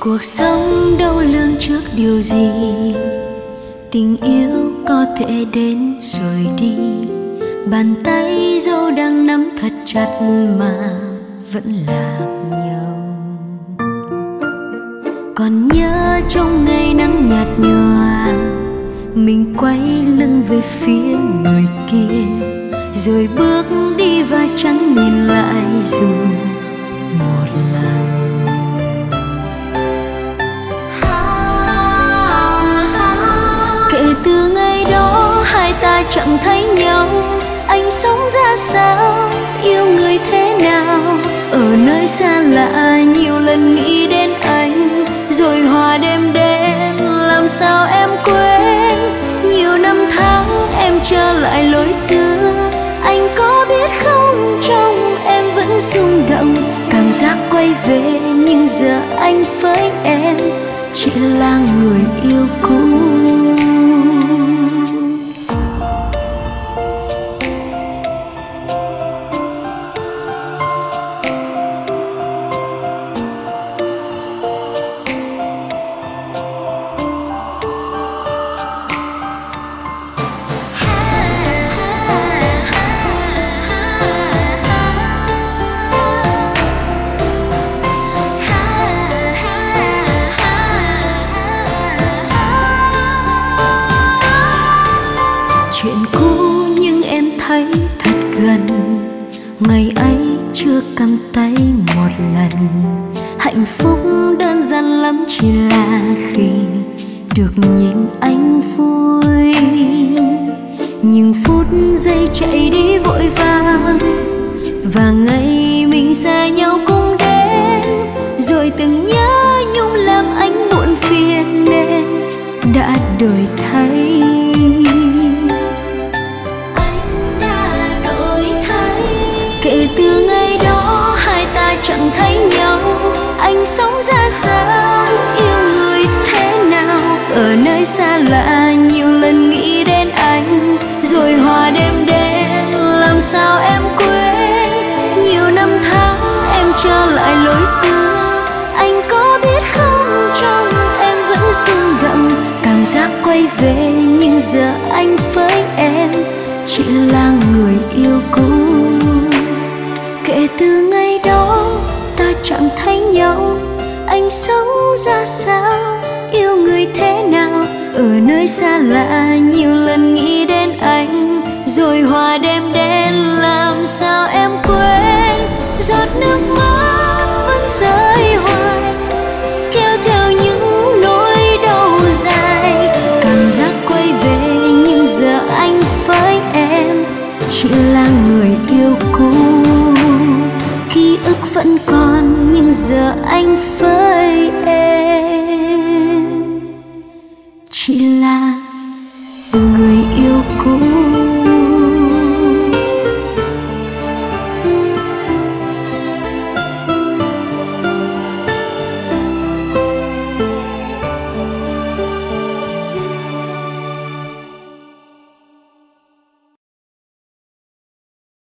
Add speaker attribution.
Speaker 1: cuộc sống đâu lương trước điều gì? Tình yêu có thể đến rồi đi. Bàn tay dâu đang nắm thật chặt mà vẫn lạc nhau còn nhớ trong ngày nắng nhạt nhòa, mình quay lưng về phía người kia. Rồi bước đi và chẳng nhìn lại dù một lần chẳng thấy nhau. Anh sống ra sao? Yêu người thế nào? Ở nơi xa lạ, nhiều lần nghĩ đến anh. Rồi hòa đêm đêm, làm sao em quên? Nhiều năm tháng em trở lại lối xưa. Anh có biết không? Trong em vẫn rung động. Cảm giác quay về, nhưng giờ anh với em chỉ là người yêu. Chuyện cũ nhưng em thấy thật gần. Ngày ấy chưa cầm tay một lần. Hạnh phúc đơn giản lắm chỉ là khi được nhìn anh vui. Nhưng phút giây chạy đi vội vàng. Và ngày mình xa nhau cũng đến, rồi từng nhớ anh sống ra sao? Yêu người thế nào? Ở nơi xa lạ, nhiều lần nghĩ đến anh. Rồi hòa đêm đen, làm sao em quên? Nhiều năm tháng em trở lại lối xưa. Anh có biết không? Trong em vẫn rung động. Cảm giác quay về, nhưng giờ anh với em chỉ là người yêu cũ. Anh sống ra sao? Yêu người thế nào? Ở nơi xa lạ, nhiều lần nghĩ đến anh. Rồi hòa đêm đến, làm sao em quên? Giọt nước mắt vẫn rơi hoài, kéo theo những nỗi đau dài. Cảm giác quay về, nhưng giờ anh với em chỉ là người yêu cũ vẫn còn nhưng giờ anh phơi em.